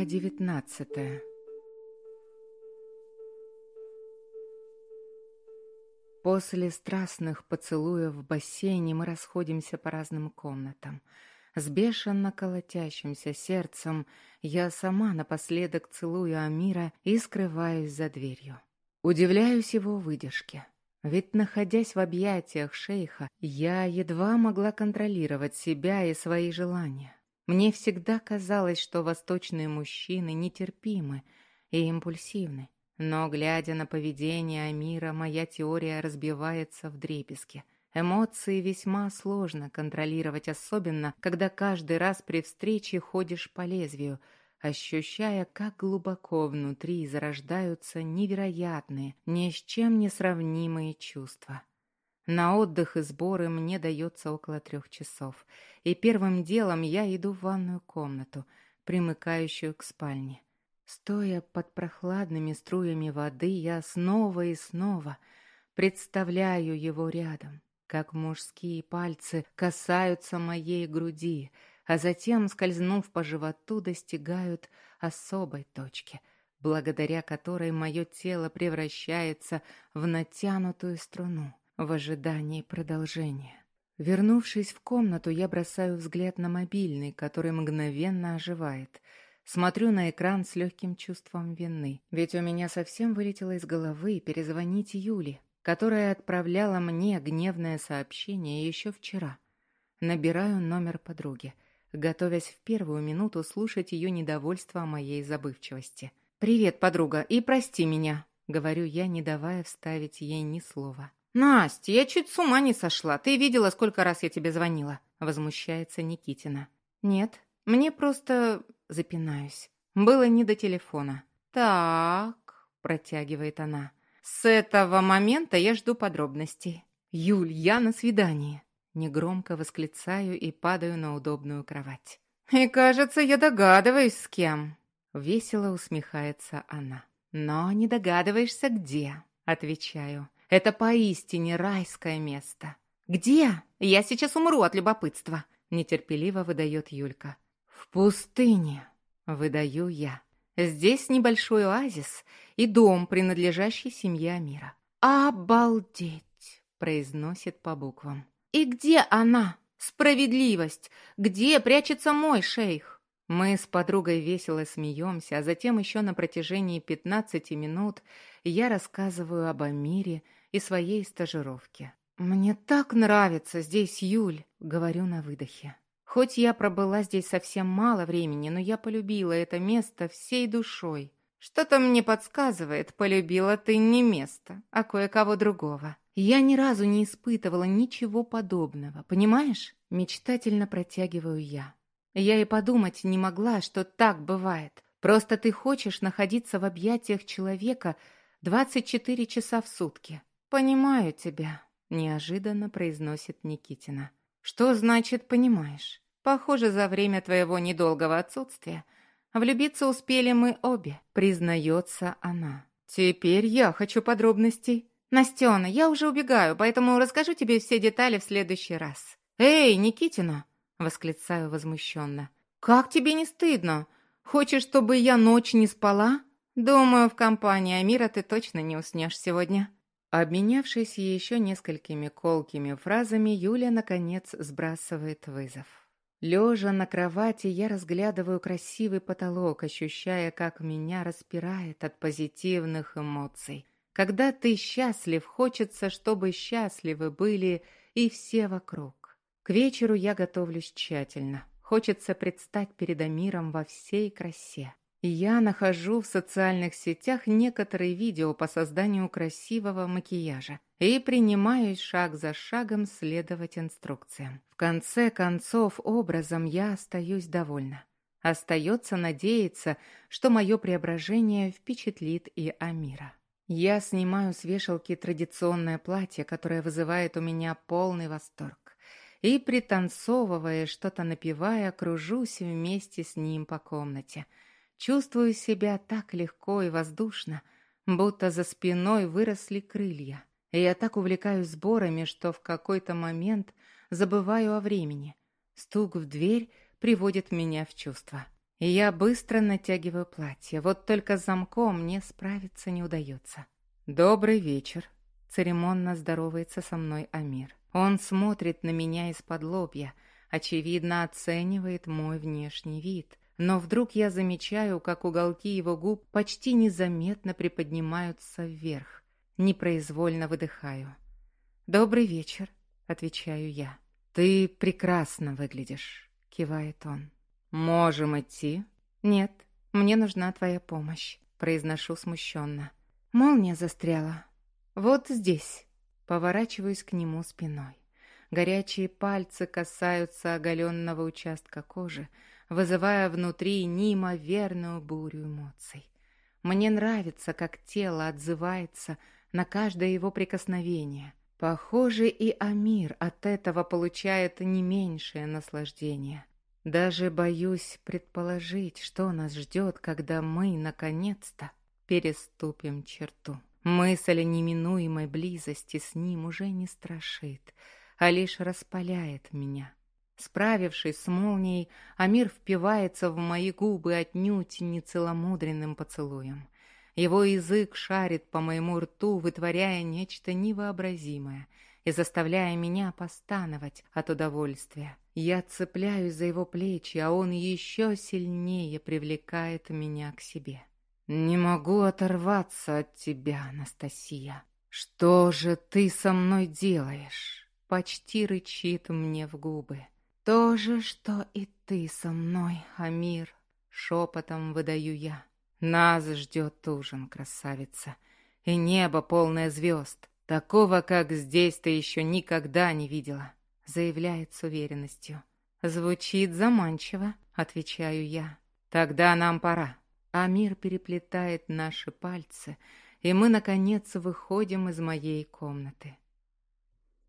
Глава девятнадцатая После страстных поцелуев в бассейне мы расходимся по разным комнатам. С бешено колотящимся сердцем я сама напоследок целую Амира и скрываюсь за дверью. Удивляюсь его выдержке. Ведь, находясь в объятиях шейха, я едва могла контролировать себя и свои желания. Мне всегда казалось, что восточные мужчины нетерпимы и импульсивны. Но, глядя на поведение Амира, моя теория разбивается в дребезги. Эмоции весьма сложно контролировать, особенно, когда каждый раз при встрече ходишь по лезвию, ощущая, как глубоко внутри зарождаются невероятные, ни с чем не сравнимые чувства. На отдых и сборы мне дается около трех часов, и первым делом я иду в ванную комнату, примыкающую к спальне. Стоя под прохладными струями воды, я снова и снова представляю его рядом, как мужские пальцы касаются моей груди, а затем, скользнув по животу, достигают особой точки, благодаря которой мое тело превращается в натянутую струну в ожидании продолжения. Вернувшись в комнату, я бросаю взгляд на мобильный, который мгновенно оживает. Смотрю на экран с легким чувством вины, ведь у меня совсем вылетело из головы перезвонить Юле, которая отправляла мне гневное сообщение еще вчера. Набираю номер подруги, готовясь в первую минуту слушать ее недовольство о моей забывчивости. «Привет, подруга, и прости меня», — говорю я, не давая вставить ей ни слова. «Настя, я чуть с ума не сошла. Ты видела, сколько раз я тебе звонила?» Возмущается Никитина. «Нет, мне просто...» Запинаюсь. Было не до телефона. «Так...» Протягивает она. «С этого момента я жду подробностей». «Юль, я на свидании!» Негромко восклицаю и падаю на удобную кровать. «И кажется, я догадываюсь, с кем!» Весело усмехается она. «Но не догадываешься, где?» Отвечаю. Это поистине райское место. Где? Я сейчас умру от любопытства, нетерпеливо выдает Юлька. В пустыне, выдаю я. Здесь небольшой оазис и дом, принадлежащий семье Амира. Обалдеть, произносит по буквам. И где она? Справедливость! Где прячется мой шейх? Мы с подругой весело смеемся, а затем еще на протяжении пятнадцати минут я рассказываю об Амире, и своей стажировки. «Мне так нравится здесь, Юль», — говорю на выдохе. Хоть я пробыла здесь совсем мало времени, но я полюбила это место всей душой. Что-то мне подсказывает, полюбила ты не место, а кое-кого другого. Я ни разу не испытывала ничего подобного, понимаешь? Мечтательно протягиваю я. Я и подумать не могла, что так бывает. Просто ты хочешь находиться в объятиях человека 24 часа в сутки. «Понимаю тебя», — неожиданно произносит Никитина. «Что значит «понимаешь»? Похоже, за время твоего недолгого отсутствия влюбиться успели мы обе», — признается она. «Теперь я хочу подробностей». «Настена, я уже убегаю, поэтому расскажу тебе все детали в следующий раз». «Эй, Никитина!» — восклицаю возмущенно. «Как тебе не стыдно? Хочешь, чтобы я ночь не спала?» «Думаю, в компании Амира ты точно не уснешь сегодня». Обменявшись еще несколькими колкими фразами, Юля, наконец, сбрасывает вызов. Лежа на кровати, я разглядываю красивый потолок, ощущая, как меня распирает от позитивных эмоций. Когда ты счастлив, хочется, чтобы счастливы были и все вокруг. К вечеру я готовлюсь тщательно. Хочется предстать перед Амиром во всей красе. Я нахожу в социальных сетях некоторые видео по созданию красивого макияжа и принимаюсь шаг за шагом следовать инструкциям. В конце концов, образом я остаюсь довольна. Остается надеяться, что мое преображение впечатлит и Амира. Я снимаю с вешалки традиционное платье, которое вызывает у меня полный восторг. И, пританцовывая, что-то напевая, кружусь вместе с ним по комнате – Чувствую себя так легко и воздушно, будто за спиной выросли крылья. И я так увлекаюсь сборами, что в какой-то момент забываю о времени. Стук в дверь приводит меня в чувство. И я быстро натягиваю платье, вот только с замком мне справиться не удается. «Добрый вечер», — церемонно здоровается со мной Амир. Он смотрит на меня из-под лобья, очевидно оценивает мой внешний вид. Но вдруг я замечаю, как уголки его губ почти незаметно приподнимаются вверх. Непроизвольно выдыхаю. «Добрый вечер», — отвечаю я. «Ты прекрасно выглядишь», — кивает он. «Можем идти?» «Нет, мне нужна твоя помощь», — произношу смущенно. Молния застряла. «Вот здесь». Поворачиваюсь к нему спиной. Горячие пальцы касаются оголенного участка кожи, вызывая внутри неимоверную бурю эмоций. Мне нравится, как тело отзывается на каждое его прикосновение. Похоже, и Амир от этого получает не меньшее наслаждение. Даже боюсь предположить, что нас ждет, когда мы, наконец-то, переступим черту. Мысль о неминуемой близости с ним уже не страшит, а лишь распаляет меня. Справившись с молнией, Амир впивается в мои губы отнюдь нецеломудренным поцелуем. Его язык шарит по моему рту, вытворяя нечто невообразимое и заставляя меня постановать от удовольствия. Я цепляюсь за его плечи, а он еще сильнее привлекает меня к себе. «Не могу оторваться от тебя, Анастасия. Что же ты со мной делаешь?» Почти рычит мне в губы. «То же, что и ты со мной, Амир», — шепотом выдаю я. «Нас ждет ужин, красавица, и небо полное звезд. Такого, как здесь, ты еще никогда не видела», — заявляет с уверенностью. «Звучит заманчиво», — отвечаю я. «Тогда нам пора». А мир переплетает наши пальцы, и мы, наконец, выходим из моей комнаты.